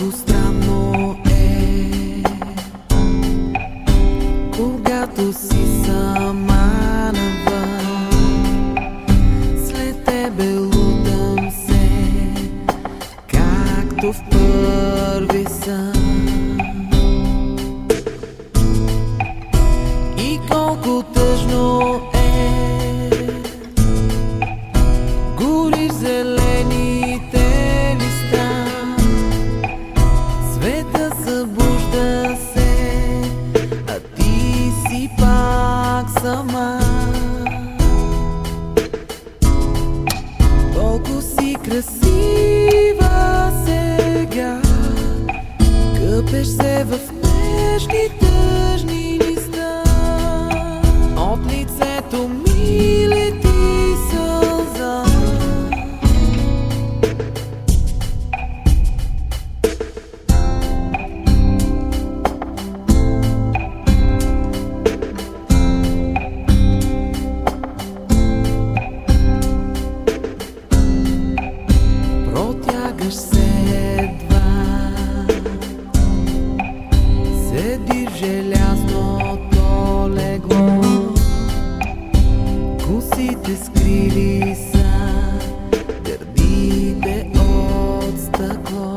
Колко странно е, когато си сама навън, след тебе лутам се, както в първи сън. И колко тъжно е, в нежни В желязното легло. Косите скрили са Гърдите от стъкло.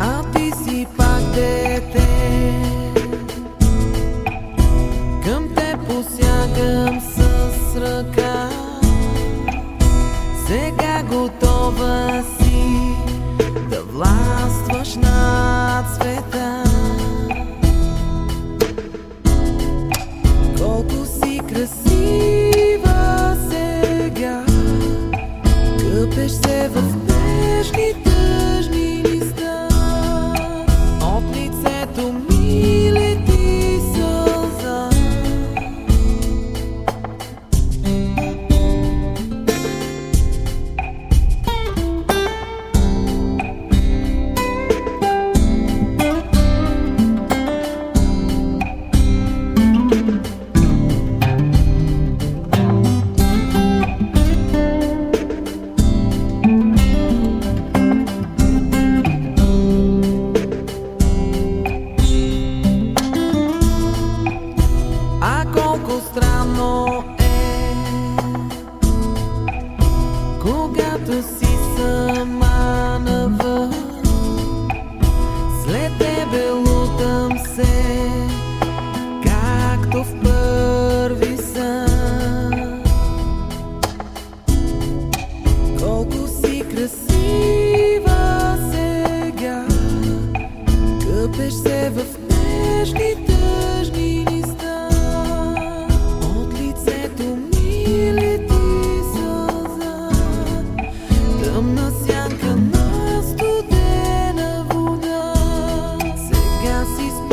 А ти си пак дете. Към те посягам с ръка. Сега готова си властваш над света. Колко си красива сега Къпеш се в Потъпеш се в нежни тъжни листа От лицето ми лети сълза. Тъмна сянка на студена вода. Сега си спи